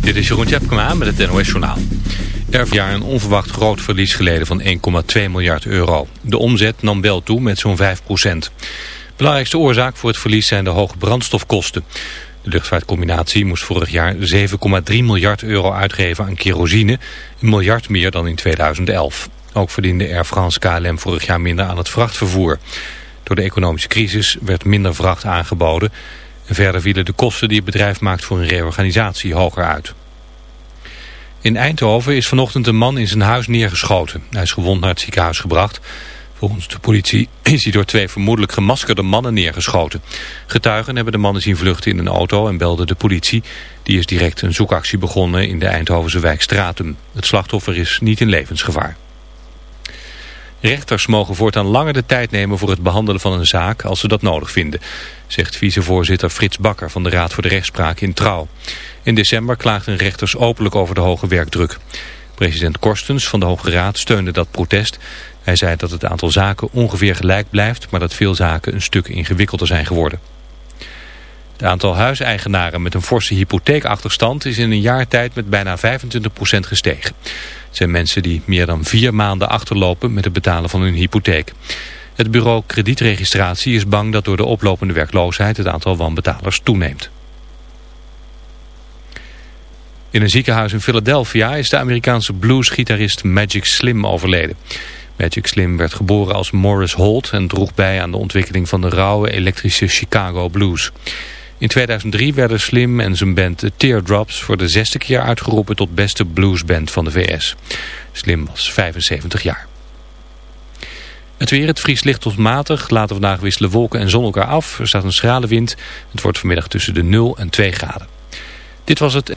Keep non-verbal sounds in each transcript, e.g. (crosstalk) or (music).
Dit is Jeroen Tjepkema met het NOS Journaal. Er jaar een onverwacht groot verlies geleden van 1,2 miljard euro. De omzet nam wel toe met zo'n 5 procent. Belangrijkste oorzaak voor het verlies zijn de hoge brandstofkosten. De luchtvaartcombinatie moest vorig jaar 7,3 miljard euro uitgeven aan kerosine. Een miljard meer dan in 2011. Ook verdiende Air France KLM vorig jaar minder aan het vrachtvervoer. Door de economische crisis werd minder vracht aangeboden... Verder vielen de kosten die het bedrijf maakt voor een reorganisatie hoger uit. In Eindhoven is vanochtend een man in zijn huis neergeschoten. Hij is gewond naar het ziekenhuis gebracht. Volgens de politie (clears throat) is hij door twee vermoedelijk gemaskerde mannen neergeschoten. Getuigen hebben de mannen zien vluchten in een auto en belden de politie. Die is direct een zoekactie begonnen in de Eindhovense wijk Stratum. Het slachtoffer is niet in levensgevaar. Rechters mogen voortaan langer de tijd nemen voor het behandelen van een zaak als ze dat nodig vinden, zegt vicevoorzitter Frits Bakker van de Raad voor de Rechtspraak in Trouw. In december klaagden rechters openlijk over de hoge werkdruk. President Korstens van de Hoge Raad steunde dat protest. Hij zei dat het aantal zaken ongeveer gelijk blijft, maar dat veel zaken een stuk ingewikkelder zijn geworden. Het aantal huiseigenaren met een forse hypotheekachterstand is in een jaar tijd met bijna 25% gestegen. Het zijn mensen die meer dan vier maanden achterlopen met het betalen van hun hypotheek. Het bureau kredietregistratie is bang dat door de oplopende werkloosheid het aantal wanbetalers toeneemt. In een ziekenhuis in Philadelphia is de Amerikaanse bluesgitarist Magic Slim overleden. Magic Slim werd geboren als Morris Holt en droeg bij aan de ontwikkeling van de rauwe elektrische Chicago blues. In 2003 werden Slim en zijn band The Teardrops voor de zesde keer uitgeroepen tot beste bluesband van de VS. Slim was 75 jaar. Het weer, het vries licht tot matig. Later vandaag wisselen wolken en zon elkaar af. Er staat een schrale wind. Het wordt vanmiddag tussen de 0 en 2 graden. Dit was het.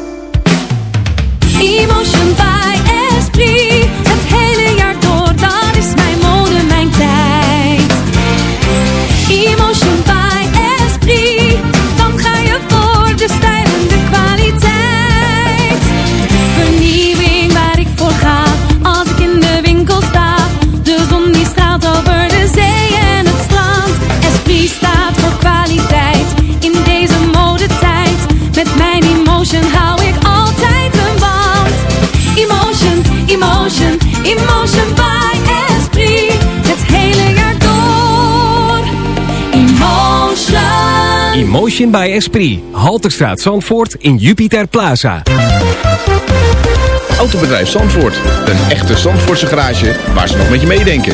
Emotion by Esprit. Emotion, by Esprit. Het hele jaar door. Emotion. Emotion by Esprit. Halterstraat Zandvoort in Jupiter Plaza. Autobedrijf Zandvoort. Een echte Zandvoortse garage waar ze nog met je meedenken.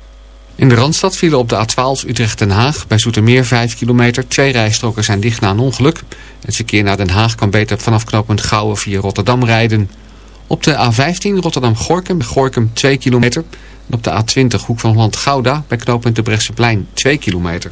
In de Randstad vielen op de A12 Utrecht-Den Haag bij Zoetermeer 5 kilometer. Twee rijstroken zijn dicht na een ongeluk. Het verkeer naar Den Haag kan beter vanaf knooppunt Gouwen via Rotterdam rijden. Op de A15 Rotterdam-Gorkum Gorkum 2 kilometer. En op de A20 Hoek van Holland-Gouda bij knooppunt de Brechtseplein 2 kilometer.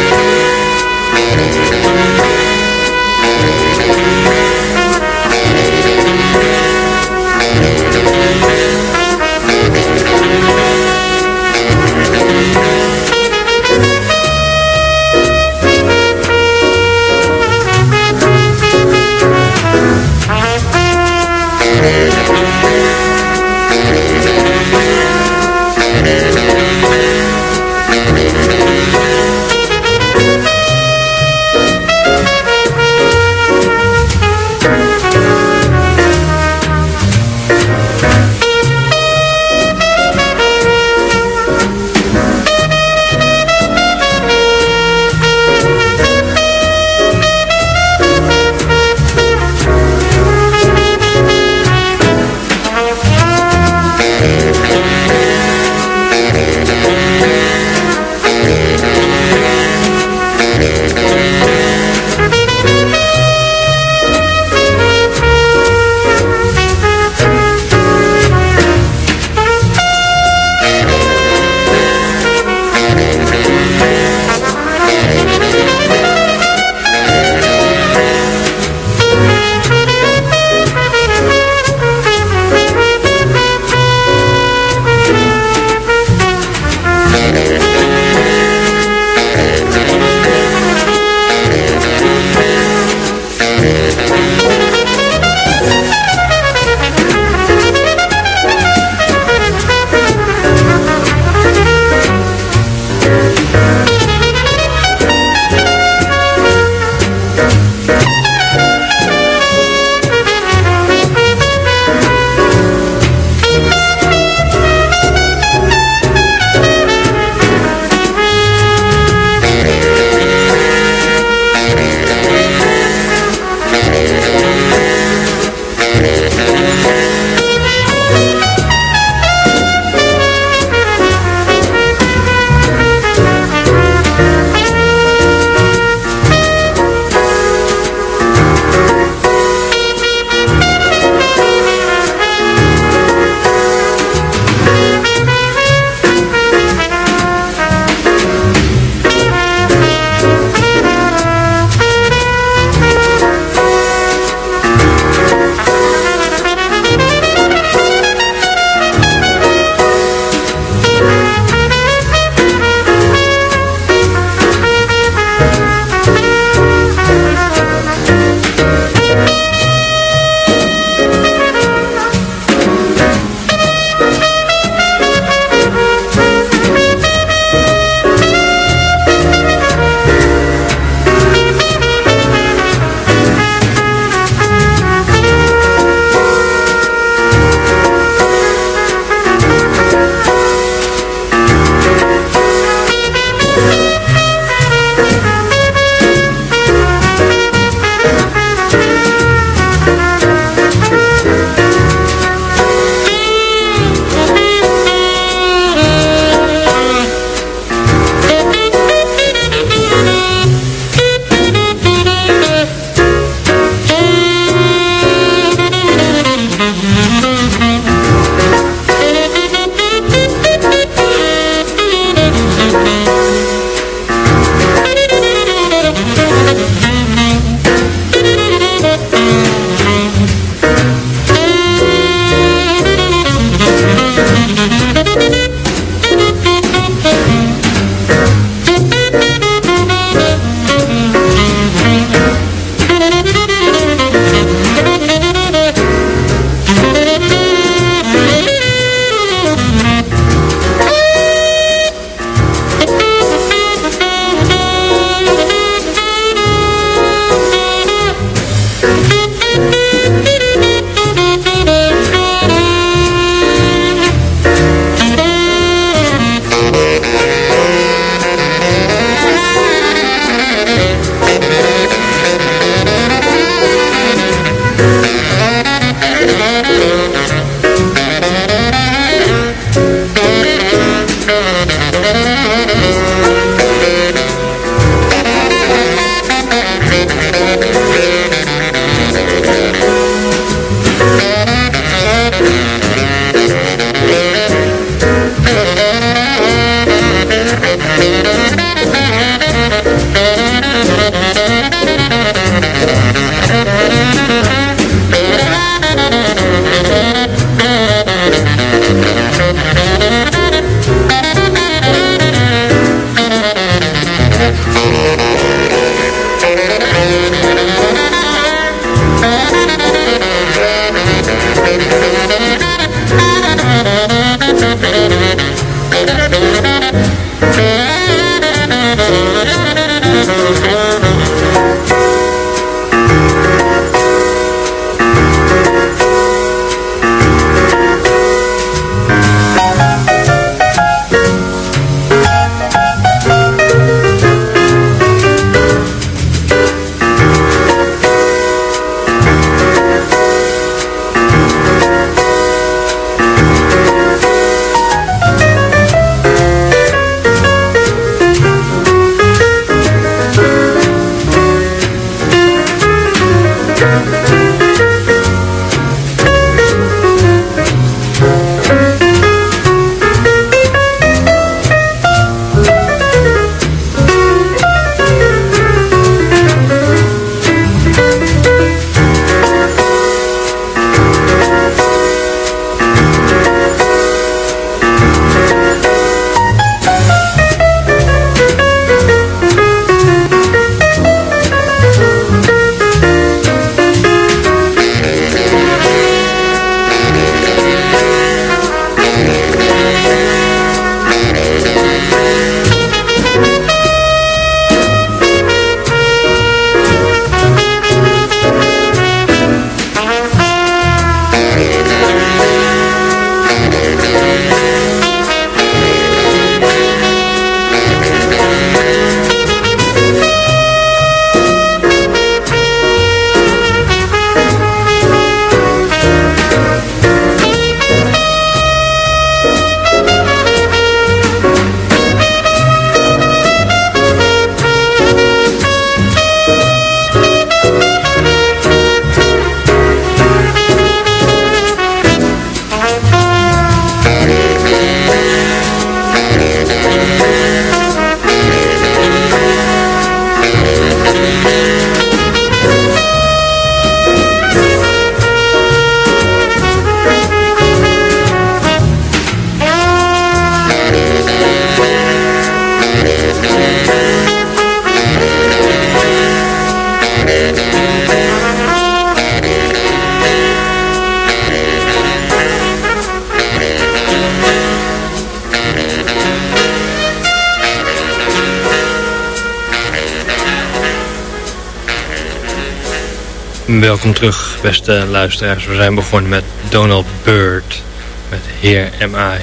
Welkom terug, beste luisteraars. We zijn begonnen met Donald Byrd, met Heer M.I.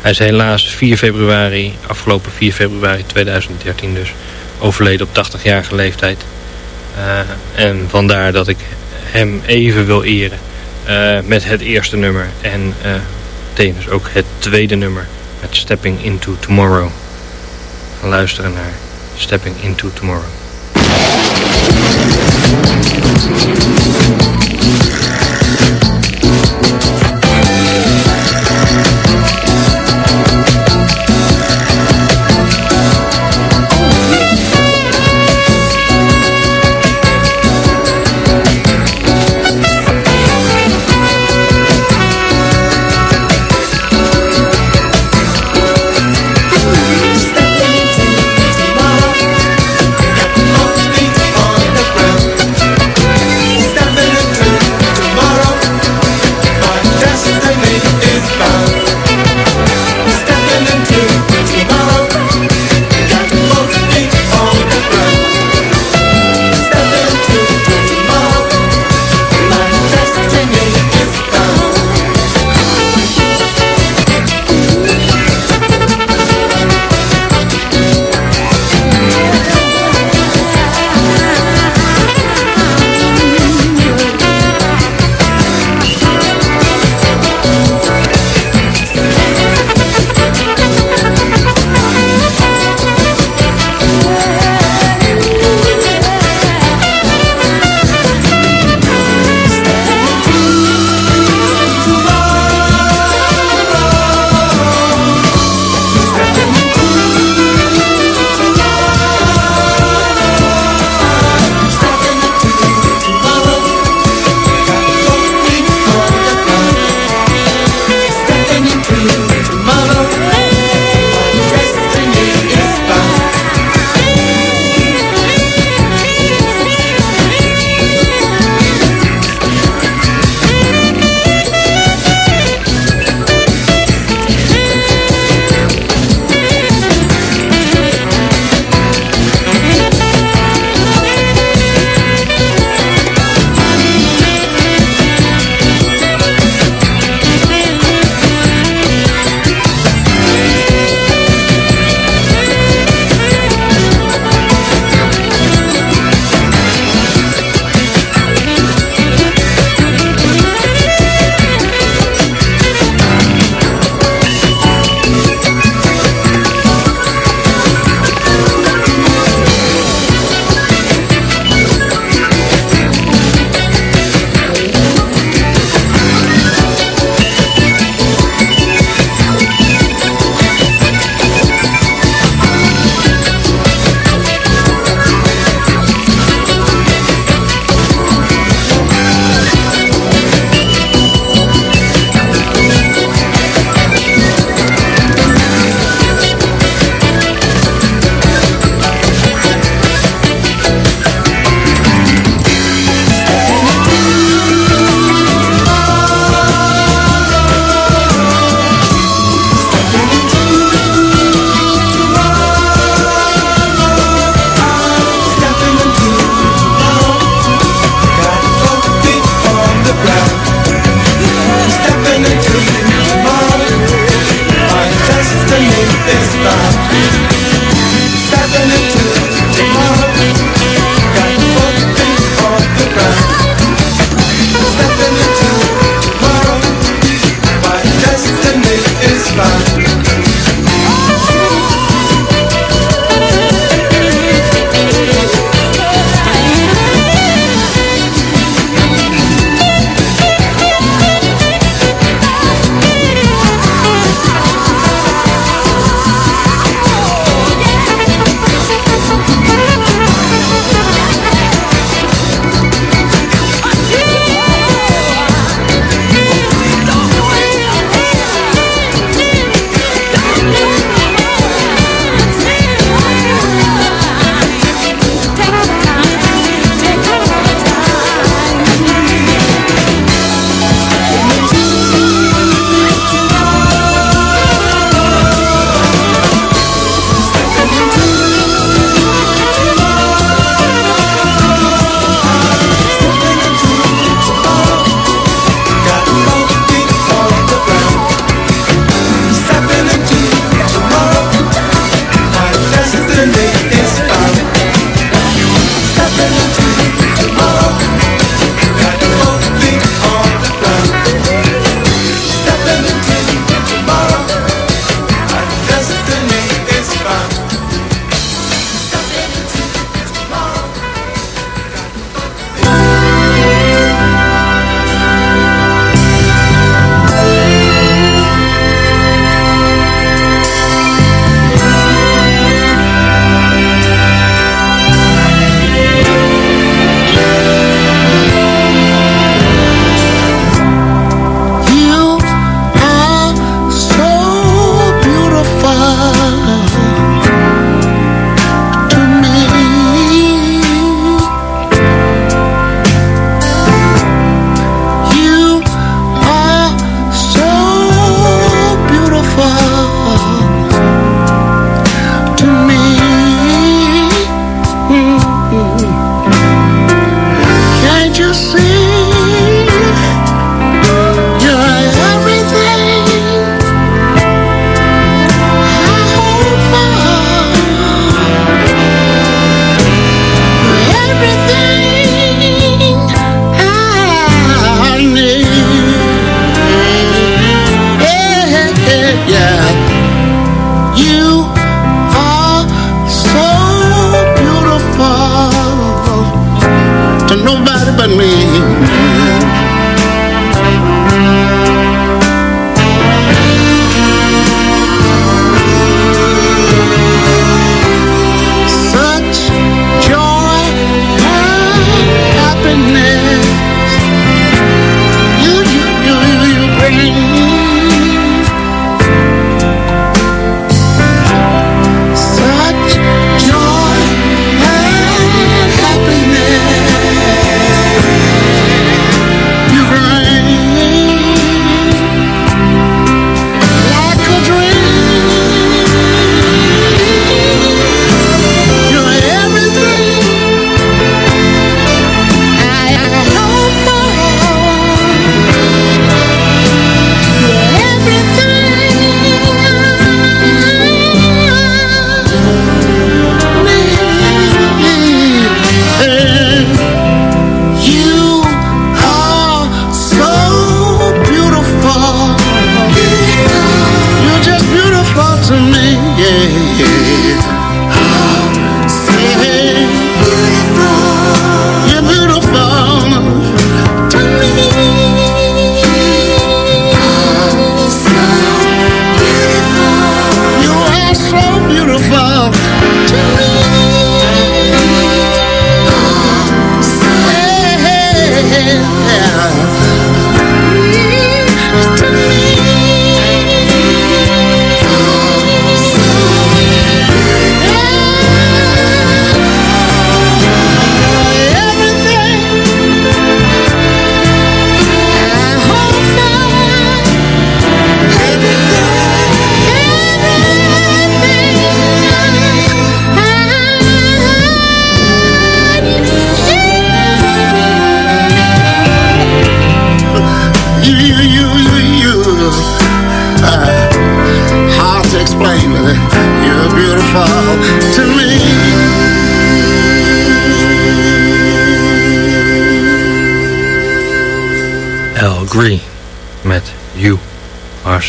Hij is helaas 4 februari, afgelopen 4 februari 2013 dus, overleden op 80-jarige leeftijd. Uh, en vandaar dat ik hem even wil eren uh, met het eerste nummer en uh, ook het tweede nummer met Stepping Into Tomorrow. We luisteren naar Stepping Into Tomorrow. Thank you.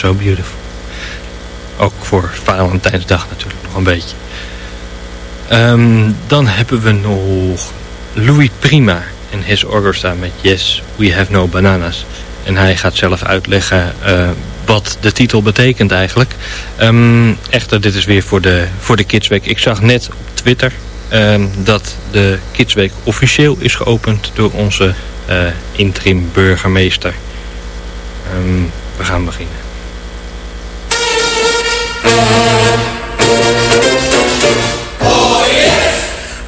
So Beautiful. Ook voor Valentijnsdag natuurlijk nog een beetje. Ehm, dan hebben we nog Louis Prima en His Orchestra met Yes, We Have No Bananas. En hij gaat zelf uitleggen eh, wat de titel betekent eigenlijk. Ehm, echter, dit is weer voor de, voor de Kidsweek. Ik zag net op Twitter ehm, dat de Kidsweek officieel is geopend door onze eh, interim burgemeester. We gaan beginnen.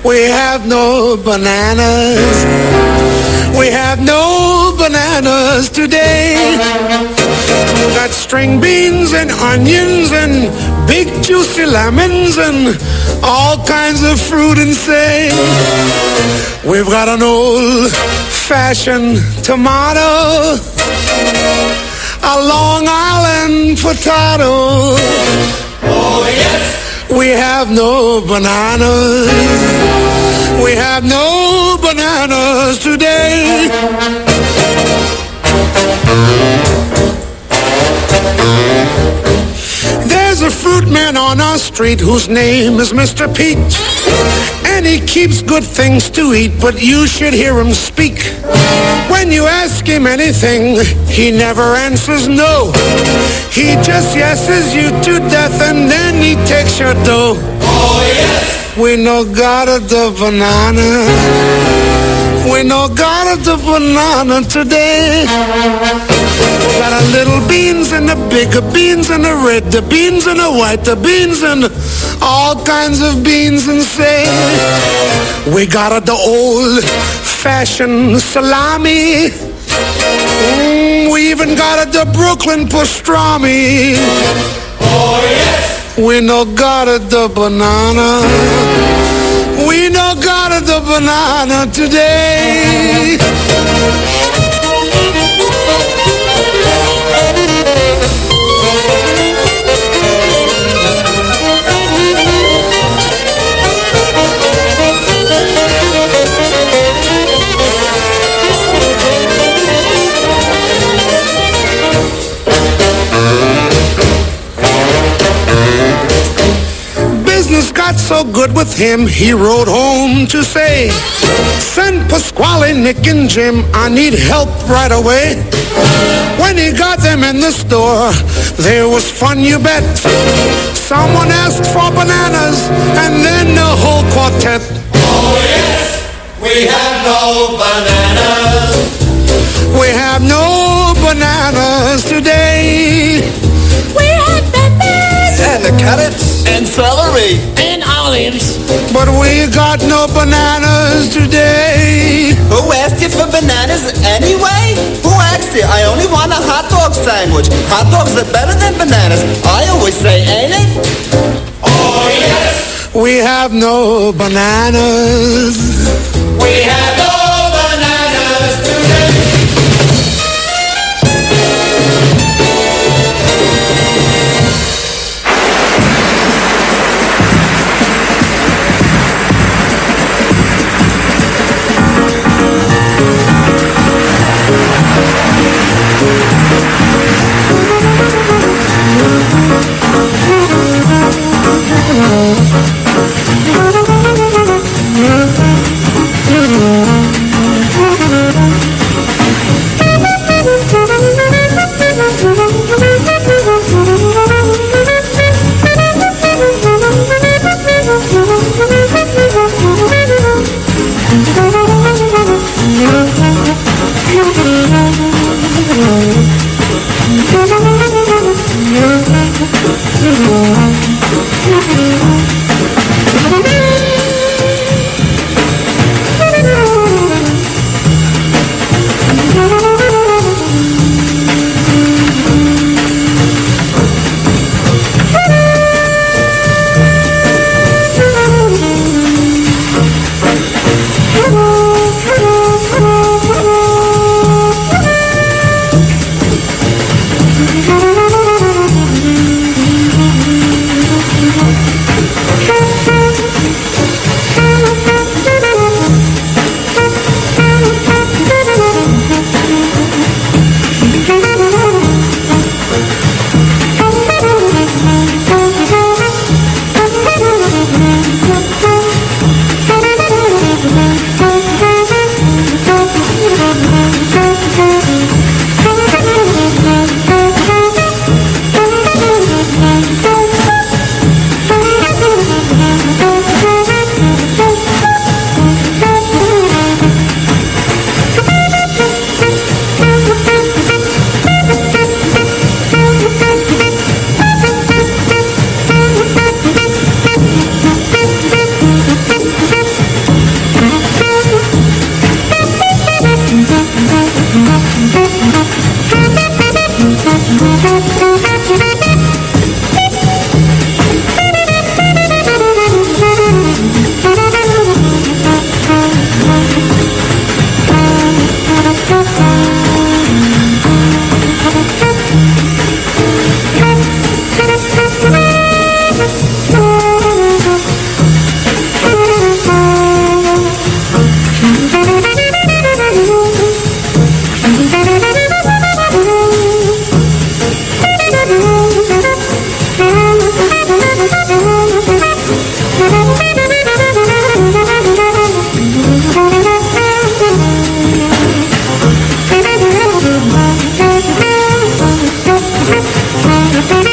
We have no bananas. We have no bananas today. Got string beans and onions and big juicy lemons and all kinds of fruit and say. We've got an old fashioned tomato, a Long Island potato. Oh, yes. We have no bananas. We have no bananas today. There's a fruit man on our street whose name is Mr. Peach. And he keeps good things to eat, but you should hear him speak. When you ask him anything, he never answers no. He just yeses you to death and then he takes your dough. Oh, yes. We no got a the banana. We no got a the banana today. Got a little beans and the bigger beans and the red, the beans and the white, the beans and all kinds of beans and say we got a the old fashioned salami. Mm, we even got a the Brooklyn pastrami. Oh yes. We no got a the banana. We no got a the banana today. Business got so good with him, he wrote home to say, Send Pasquale, Nick, and Jim, I need help right away. When he got them in the store, there was fun, you bet. Someone asked for bananas, and then the whole quartet. Oh yes, we have no bananas. We have no bananas today. We have the bananas And the carrots. And celery. and olives. But we got no bananas today. Who asked you for bananas anyway? Who asked you? I only want a hot dog sandwich. Hot dogs are better than bananas. I always say, ain't it? Oh yes, We have no bananas. we have no Thank you.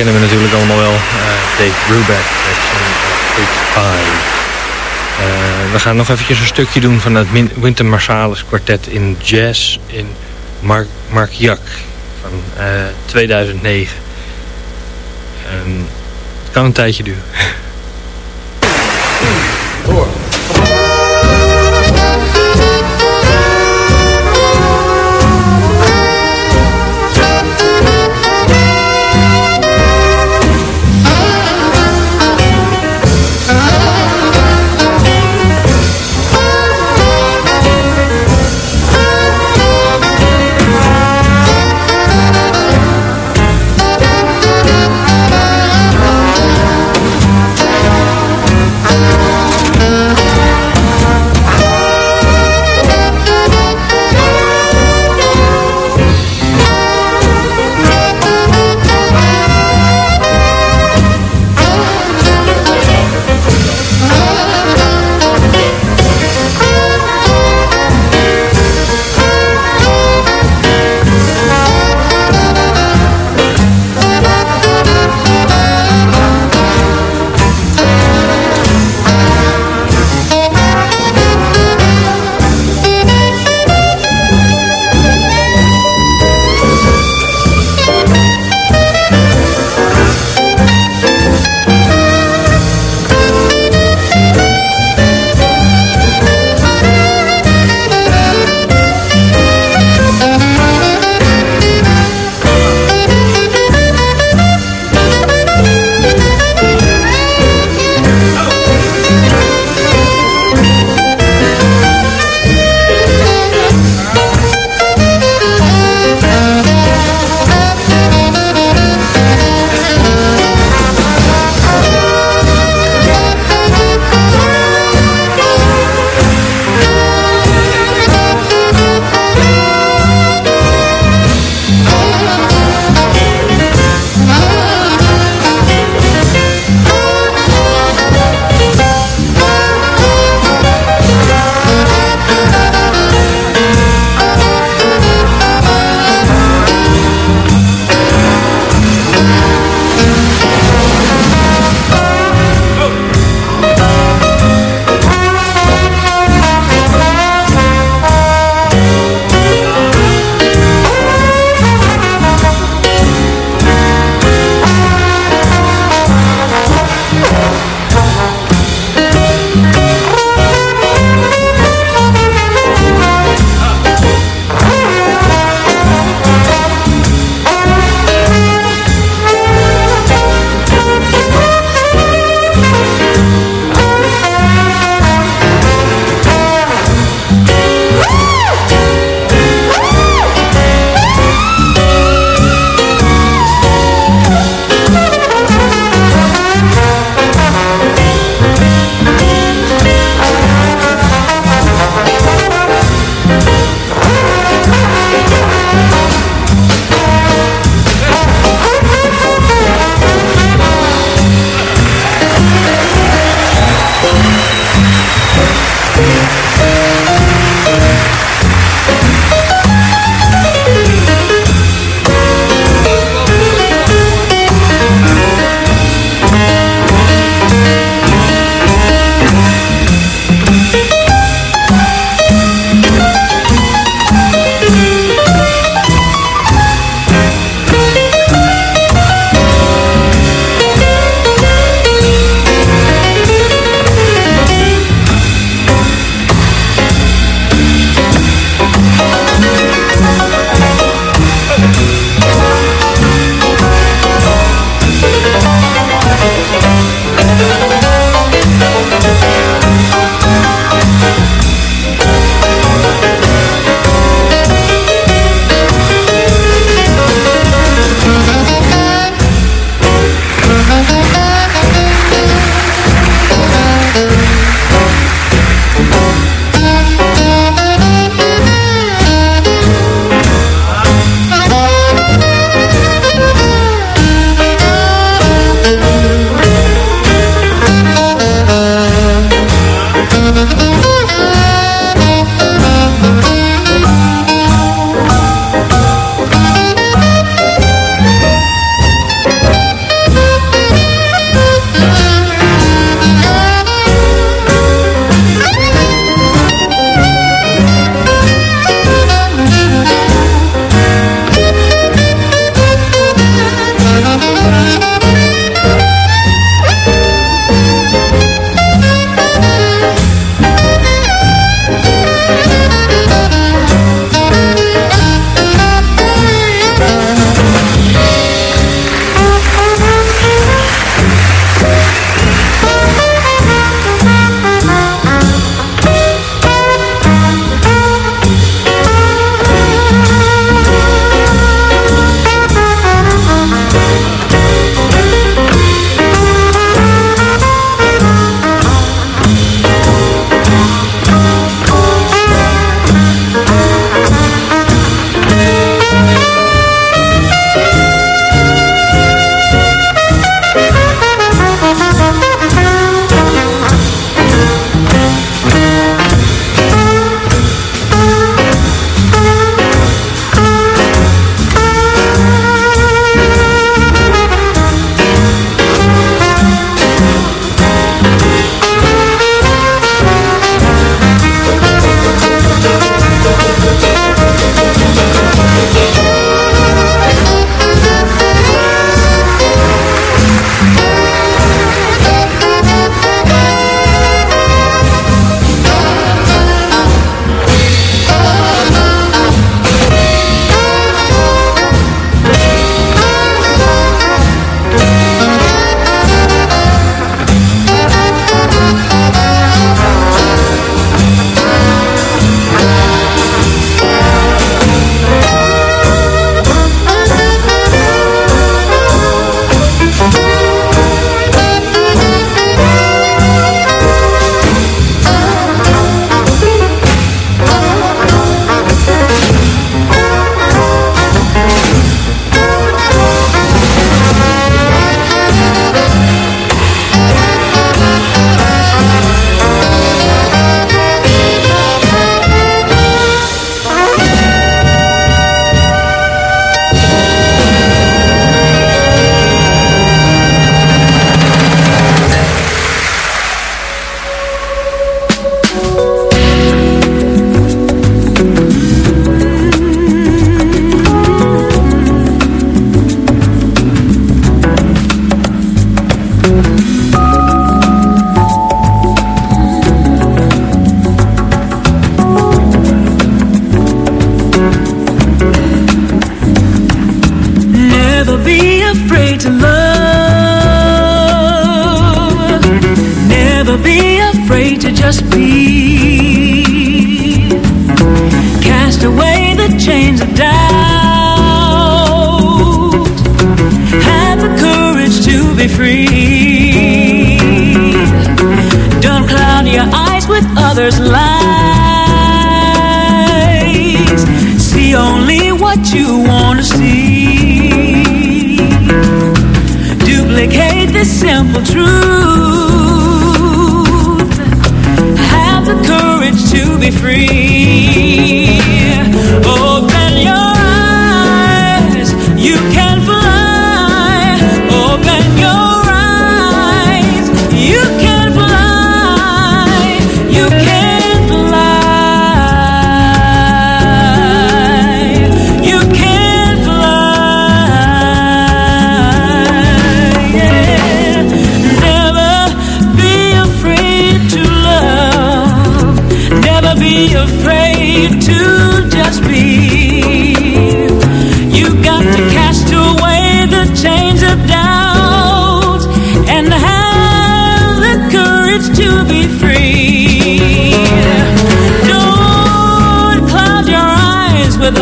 Herkennen we natuurlijk allemaal wel. Eh, Dave Brubeck met Big Five. Eh, we gaan nog eventjes een stukje doen van het Winter Marsalis kwartet in jazz in Mark, Mark van eh, 2009. Ehm, het kan een tijdje duren. (laughs)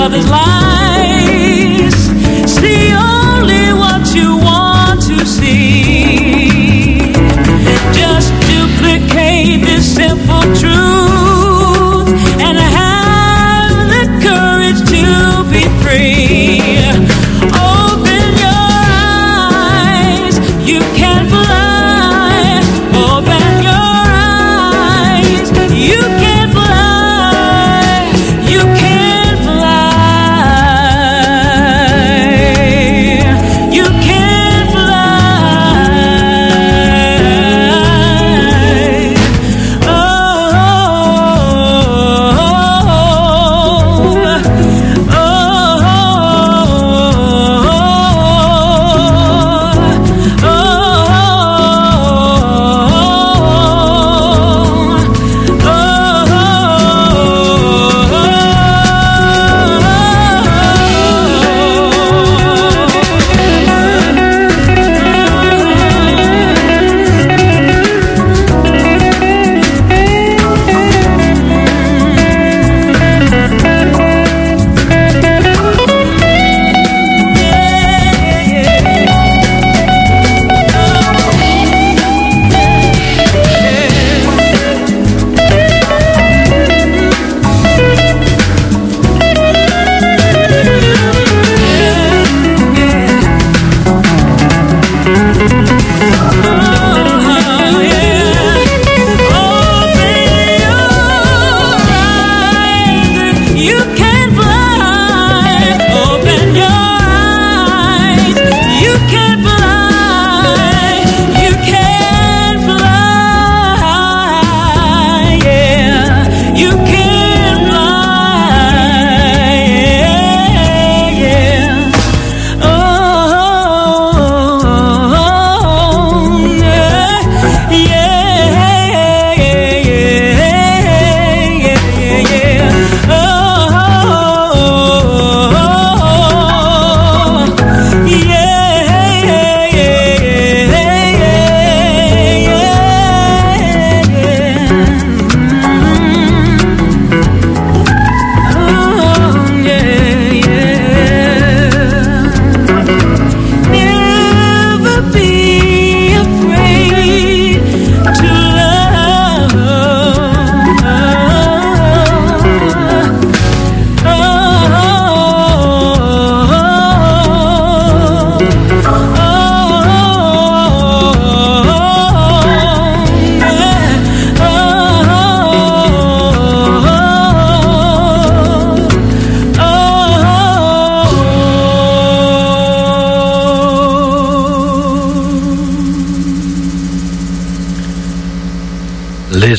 another's love.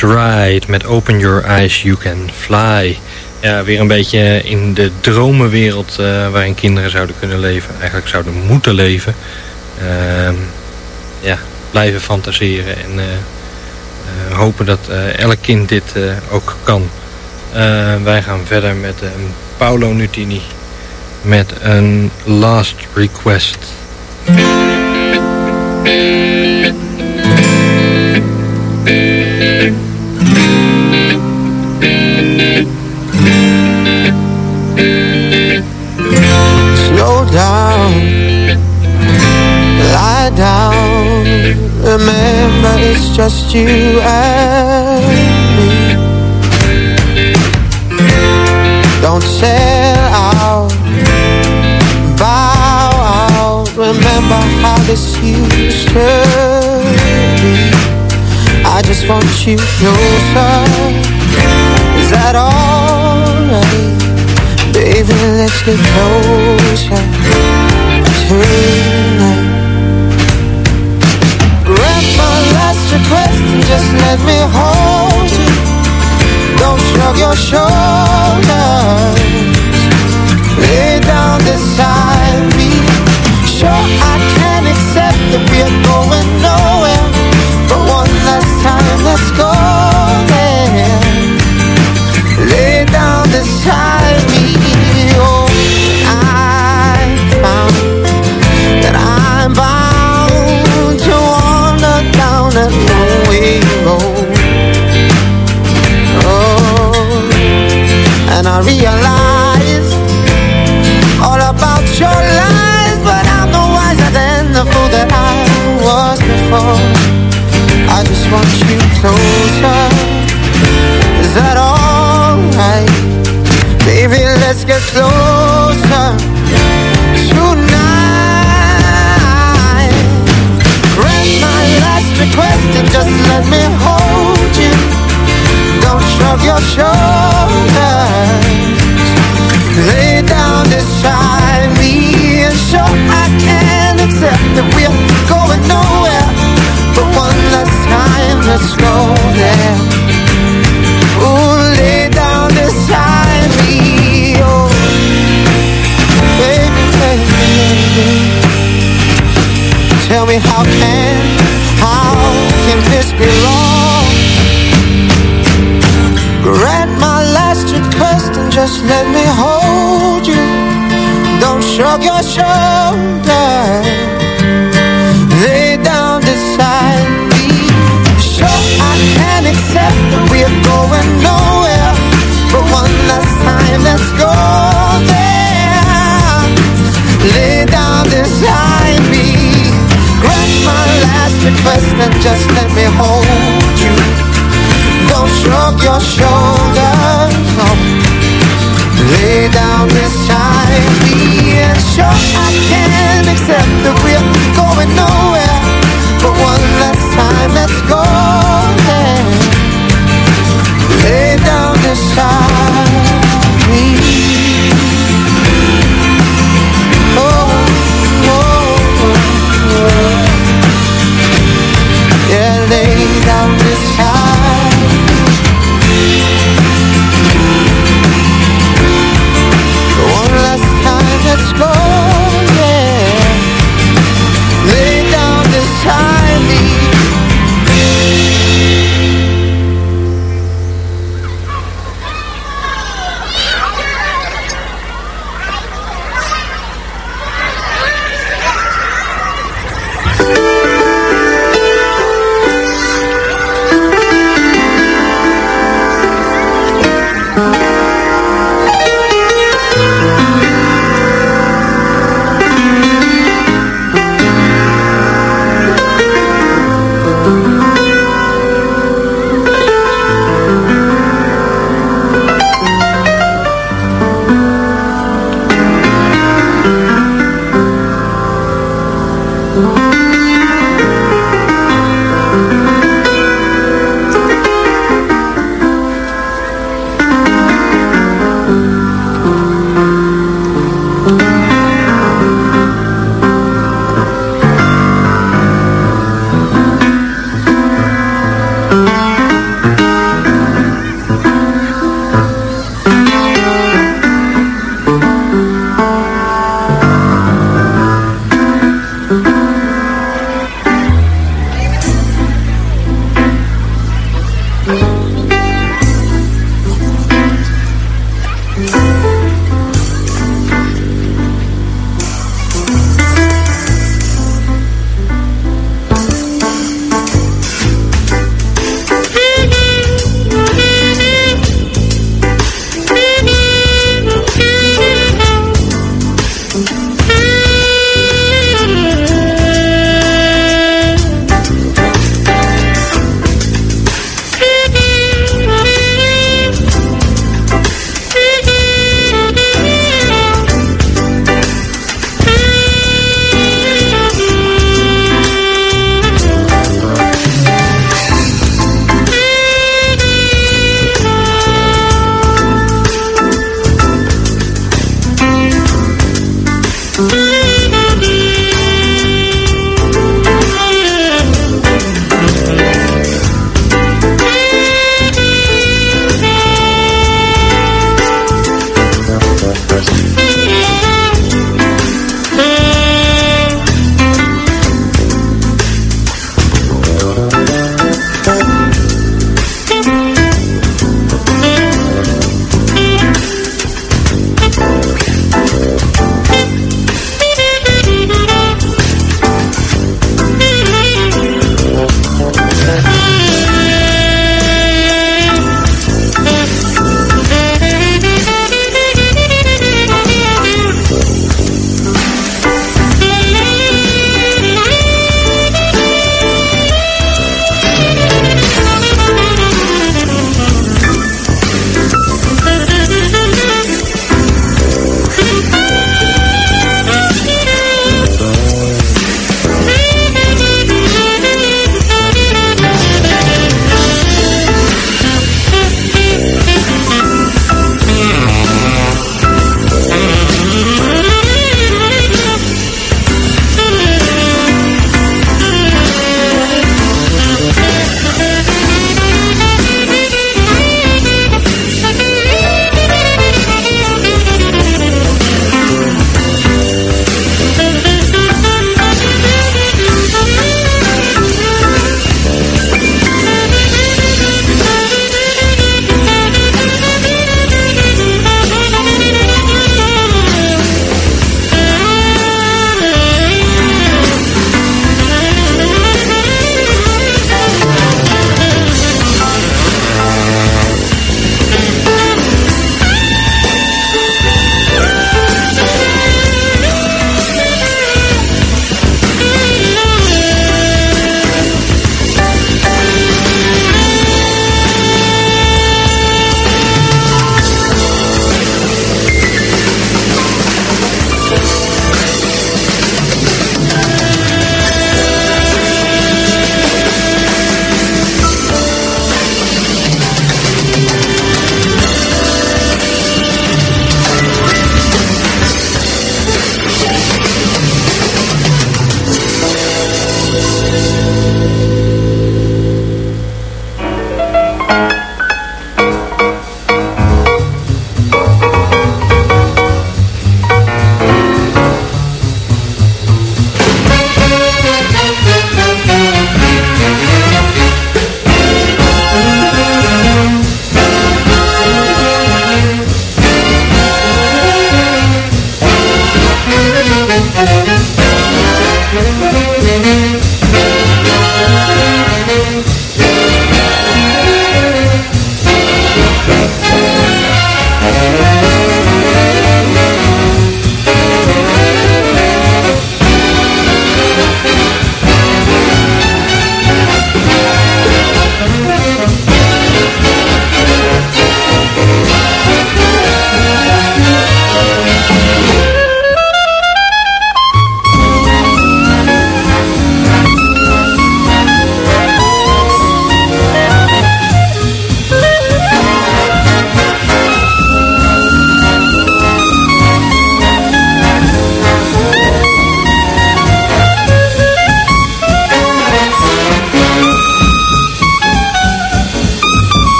Ride Right met Open Your Eyes, You Can Fly. Ja, weer een beetje in de dromenwereld eh, waarin kinderen zouden kunnen leven. Eigenlijk zouden moeten leven. Ehm, ja, blijven fantaseren en eh, eh, hopen dat elk kind dit ook kan. Ehm, wij gaan verder met Paolo Nutini met een Last Request. down, lie down. Remember it's just you and me. Don't sell out, bow out. Remember how this used to be. I just want you closer. Is that alright? Baby, let's get closer tonight. Grant my last request and just let me hold you. Don't shrug your shoulders. Lay down beside me. Sure, I can accept that we're going nowhere. But one last time, let's go realize all about your lies, but I'm no wiser than the fool that I was before. I just want you closer. Is that alright? Baby, let's get closer tonight. Grant my last request and just let me hold you. Don't shrug your shoulders. Tell me how can, how can this be wrong? Grant my last request and just let me hold you. Don't shrug your shoulders. Lay down beside me. Sure, I can accept that we're going nowhere. But one last time, let's go last request and just let me hold you. Don't shrug your shoulders. No. Lay down beside me and sure I can accept that we're going nowhere. But one last time, let's go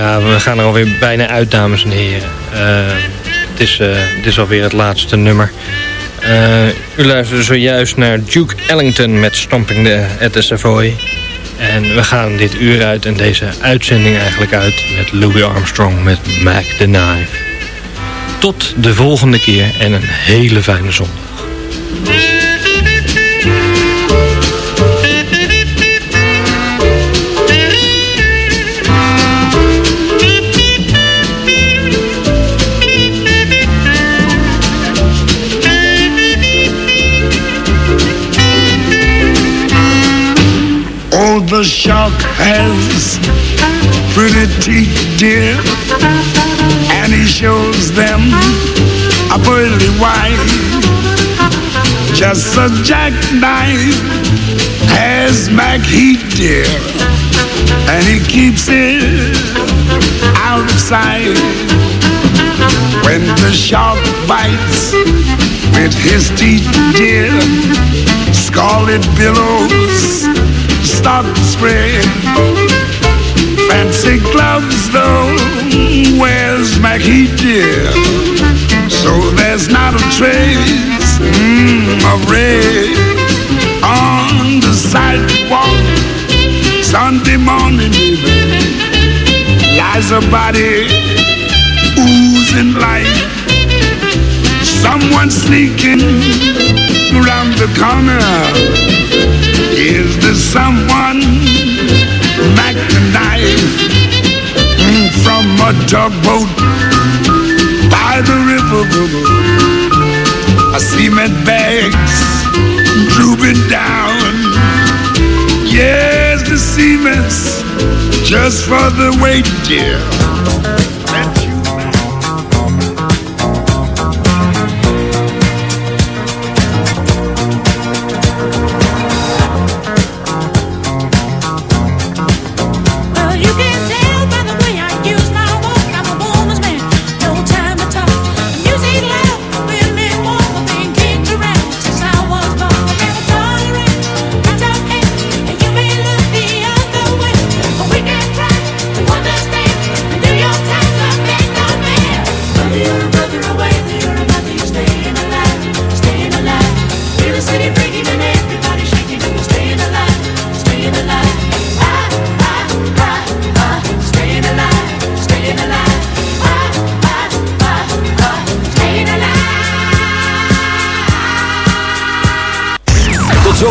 Ja, we gaan er alweer bijna uit, dames en heren. Het, is, eh, het is alweer het laatste nummer. Eh, u luisterde zojuist naar Duke Ellington met Stomping the, at the Savoy. En we gaan dit uur uit en deze uitzending eigenlijk uit met Louis Armstrong met Mac the Knife. Tot de volgende keer en een hele fijne zondag. The shark has pretty teeth, dear, and he shows them a pearly white. Just a jackknife has Mac Heat, dear, and he keeps it out of sight. When the shark bites with his teeth, dear, scarlet billows start to spread. Fancy gloves, though, where's Mackie dear? So there's not a trace mm, of red on the sidewalk. Sunday morning, baby, lies a body oozing light. Someone sneaking around the corner. Is there someone knife mm, from a tugboat by the river? I cement bags drooping down. Yes, the cement's just for the weight, dear.